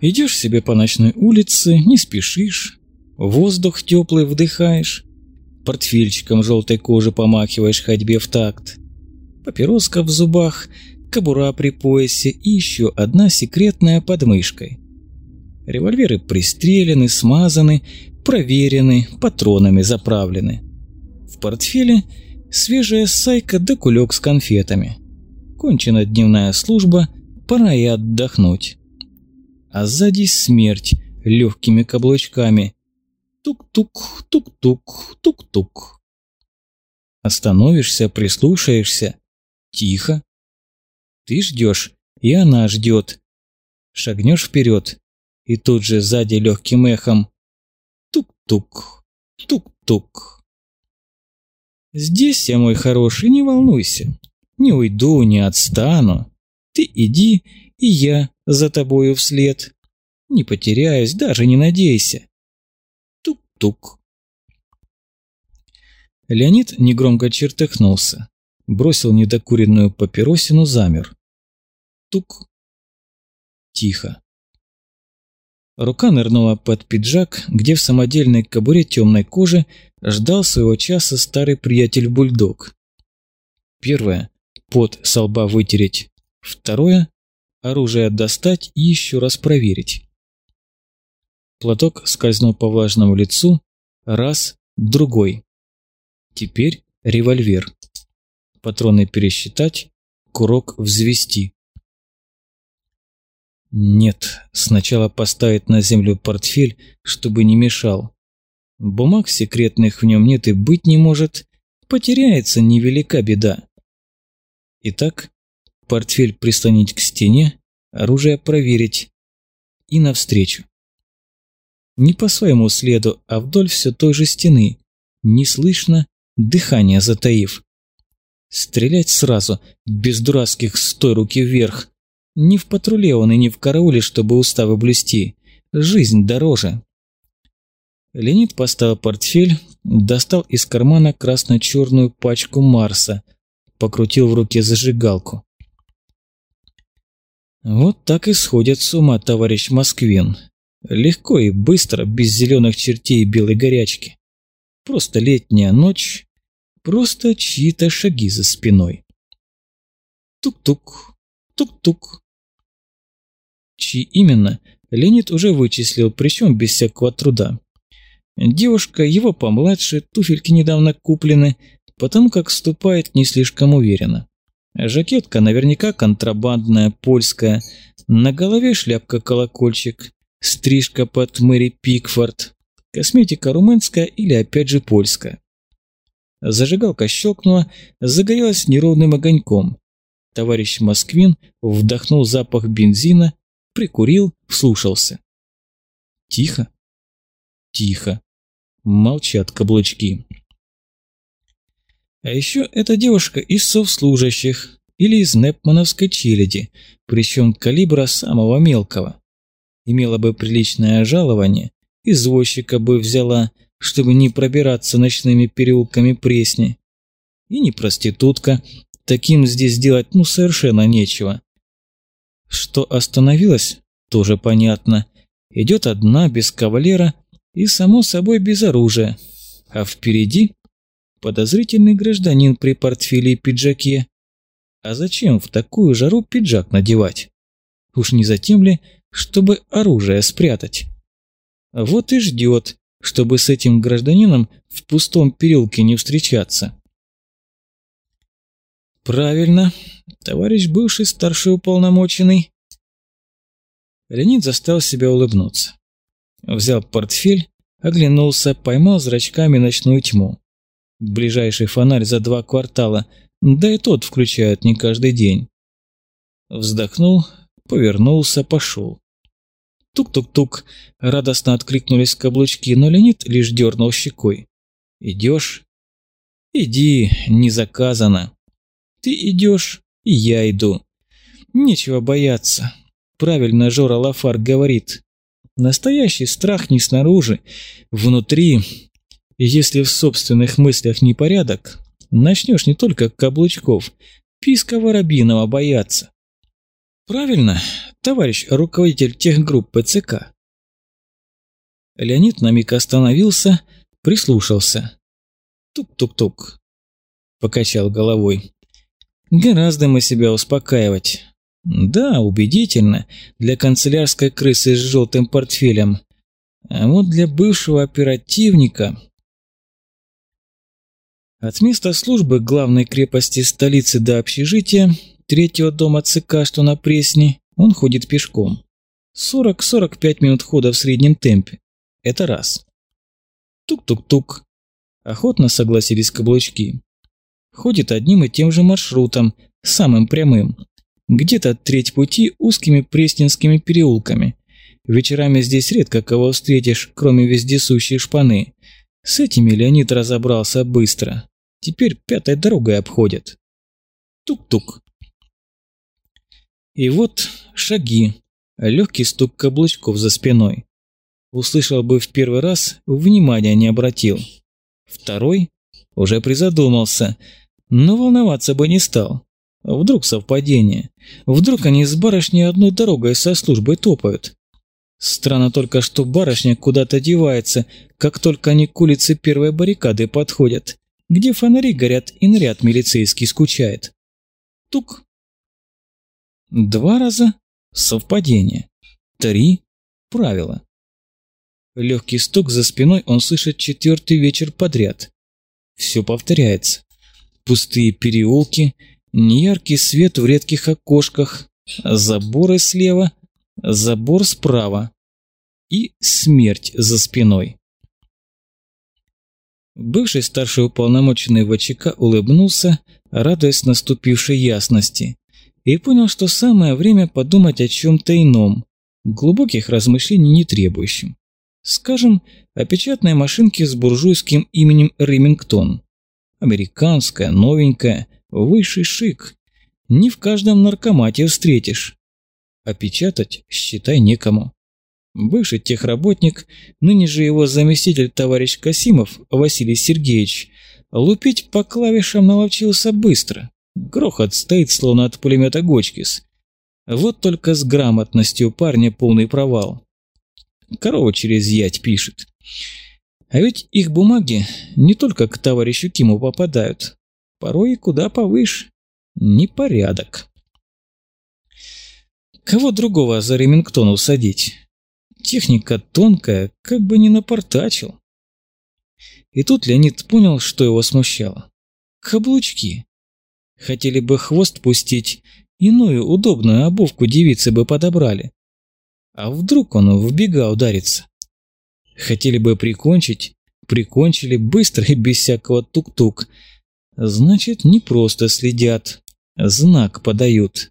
Идешь себе по ночной улице, не спешишь, воздух теплый вдыхаешь, портфельчиком желтой кожи помахиваешь ходьбе в такт, папироска в зубах, кобура при поясе и еще одна секретная под мышкой. Револьверы пристрелены, смазаны, проверены, патронами заправлены. В портфеле свежая сайка да кулек с конфетами. Кончена дневная служба, пора и отдохнуть. А сзади смерть легкими каблучками. Тук-тук, тук-тук, тук-тук. Остановишься, прислушаешься. Тихо. Ты ждешь, и она ждет. Шагнешь вперед, и тут же сзади легким эхом тук-тук, тук-тук. Здесь я, мой хороший, не волнуйся. Не уйду, не отстану. Ты иди, и я за тобою вслед. Не потеряюсь, даже не надейся. Тук-тук. Леонид негромко чертыхнулся, бросил недокуренную папиросину, замер. Тук. Тихо. Рука нырнула под пиджак, где в самодельной кобуре темной кожи ждал своего часа старый приятель-бульдог. Первое – пот со лба вытереть. Второе – оружие достать и еще раз проверить. Платок скользнул по влажному лицу, раз, другой. Теперь револьвер. Патроны пересчитать, курок взвести. Нет, сначала поставить на землю портфель, чтобы не мешал. Бумаг секретных в нем нет и быть не может. Потеряется невелика беда. Итак, портфель прислонить к стене, оружие проверить. И навстречу. Не по своему следу, а вдоль все той же стены. Не слышно, дыхание затаив. Стрелять сразу, без дурацких стой руки вверх, не в патруле он и не в карауле, чтобы уставы блюсти. Жизнь дороже. Леонид поставил портфель, достал из кармана красно-черную пачку Марса, покрутил в руке зажигалку. Вот так и сходят с ума, товарищ Москвин. Легко и быстро, без зеленых чертей и белой горячки. Просто летняя ночь, просто чьи-то шаги за спиной. Тук-тук, тук-тук. Чьи именно, Леонид уже вычислил, причем без всякого труда. Девушка, его помладше, туфельки недавно куплены, потому как ступает не слишком уверенно. Жакетка наверняка контрабандная, польская, на голове шляпка-колокольчик, стрижка под Мэри Пикфорд, косметика румынская или опять же польская. Зажигалка щелкнула, загорелась неровным огоньком. Товарищ Москвин вдохнул запах бензина прикурил, вслушался. Тихо? Тихо. Молчат каблучки. А еще эта девушка из совслужащих или из Непмановской челяди, причем калибра самого мелкого. Имела бы приличное жалование, извозчика бы взяла, чтобы не пробираться ночными переулками Пресни. И не проститутка, таким здесь делать ну совершенно нечего. Что остановилась, тоже понятно. Идет одна, без кавалера и, само собой, без оружия. А впереди подозрительный гражданин при портфеле и пиджаке. А зачем в такую жару пиджак надевать? Уж не затем ли, чтобы оружие спрятать? Вот и ждет, чтобы с этим гражданином в пустом переулке не встречаться. Правильно, товарищ бывший старший уполномоченный. Леонид заставил себя улыбнуться. Взял портфель, оглянулся, поймал зрачками ночную тьму. Ближайший фонарь за два квартала, да и тот включают не каждый день. Вздохнул, повернулся, пошел. Тук-тук-тук, радостно откликнулись каблучки, но Леонид лишь дернул щекой. «Идешь?» «Иди, не заказано». Ты идешь, и я иду. Нечего бояться. Правильно Жора Лафар говорит. Настоящий страх не снаружи, внутри. Если в собственных мыслях непорядок, начнешь не только каблучков, писка воробьиного бояться. Правильно, товарищ руководитель техгруппы ЦК. Леонид на миг остановился, прислушался. Тук-тук-тук. Покачал головой. Гораздо мы себя успокаивать. Да, убедительно, для канцелярской крысы с желтым портфелем. А вот для бывшего оперативника... От места службы главной крепости столицы до общежития, третьего дома ЦК, что на Пресне, он ходит пешком. 40-45 минут хода в среднем темпе. Это раз. Тук-тук-тук. Охотно согласились каблучки. Ходит одним и тем же маршрутом, самым прямым. Где-то треть пути узкими пресненскими переулками. Вечерами здесь редко кого встретишь, кроме вездесущей шпаны. С этими Леонид разобрался быстро. Теперь пятой дорогой обходят. Тук-тук. И вот шаги, легкий стук каблучков за спиной. Услышал бы в первый раз, внимания не обратил. Второй уже призадумался, но волноваться бы не стал. Вдруг совпадение. Вдруг они с барышней одной дорогой со службой топают. Странно только, что барышня куда-то девается, как только они к улице первой баррикады подходят, где фонари горят и наряд милицейский скучает. Тук. Два раза – совпадение. Три – правило. Легкий стук за спиной он слышит четвертый вечер подряд. Все повторяется. Пустые переулки – Неяркий свет в редких окошках, заборы слева, забор справа и смерть за спиной. Бывший старший уполномоченный ВЧК улыбнулся, радуясь наступившей ясности, и понял, что самое время подумать о чем-то ином, глубоких размышлений не требующим. Скажем, о печатной машинке с буржуйским именем Ремингтон. Американская, новенькая, Высший шик. Не в каждом наркомате встретишь. А печатать, считай, некому. Бывший техработник, ныне же его заместитель товарищ Касимов Василий Сергеевич, лупить по клавишам наловчился быстро. Грохот стоит, словно от пулемета Гочкис. Вот только с грамотностью парня полный провал. Корова через ять пишет. А ведь их бумаги не только к товарищу Киму попадают, порой и куда повыше. Непорядок. Кого другого за Ремингтон усадить? Техника тонкая, как бы не напортачил. И тут Леонид понял, что его смущало. Каблучки. Хотели бы хвост пустить, иную удобную обувку девицы бы подобрали. А вдруг он в бега ударится? Хотели бы прикончить, прикончили быстро и без всякого тук-тук, Значит, не просто следят, знак подают.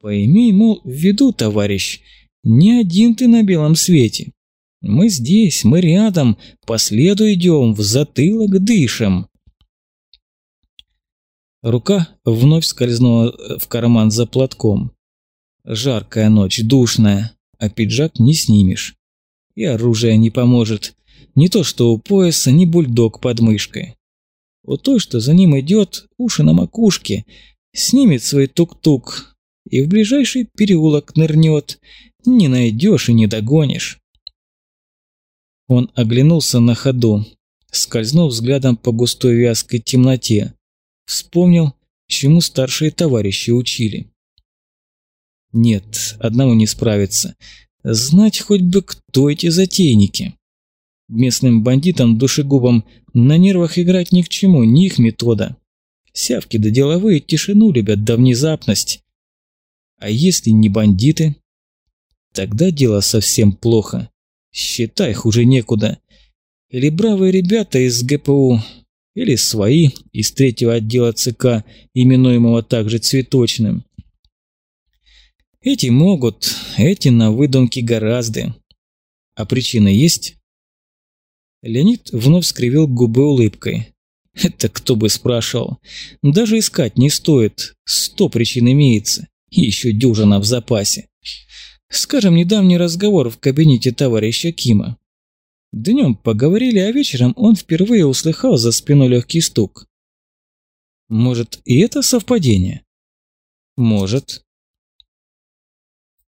Пойми, мол, в виду, товарищ, не один ты на белом свете. Мы здесь, мы рядом, по следу идем, в затылок дышим. Рука вновь скользнула в карман за платком. Жаркая ночь, душная, а пиджак не снимешь. И оружие не поможет. Не то что у пояса, ни бульдог под мышкой. У той, что за ним идет, уши на макушке, снимет свой тук-тук и в ближайший переулок нырнет. Не найдешь и не догонишь. Он оглянулся на ходу, скользнул взглядом по густой вязкой темноте. Вспомнил, чему старшие товарищи учили. Нет, одному не справиться. Знать хоть бы, кто эти затейники. Местным бандитам-душегубам на нервах играть ни к чему, не их метода. Сявки да деловые тишину любят да внезапность. А если не бандиты? Тогда дело совсем плохо. Считай, хуже некуда. Или бравые ребята из ГПУ, или свои из третьего отдела ЦК, именуемого также цветочным. Эти могут, эти на выдумке гораздо. А причины есть? Леонид вновь скривил губы улыбкой. Это кто бы спрашивал. Даже искать не стоит. Сто причин имеется. И еще дюжина в запасе. Скажем, недавний разговор в кабинете товарища Кима. Днем поговорили, а вечером он впервые услыхал за спиной легкий стук. Может, и это совпадение? Может.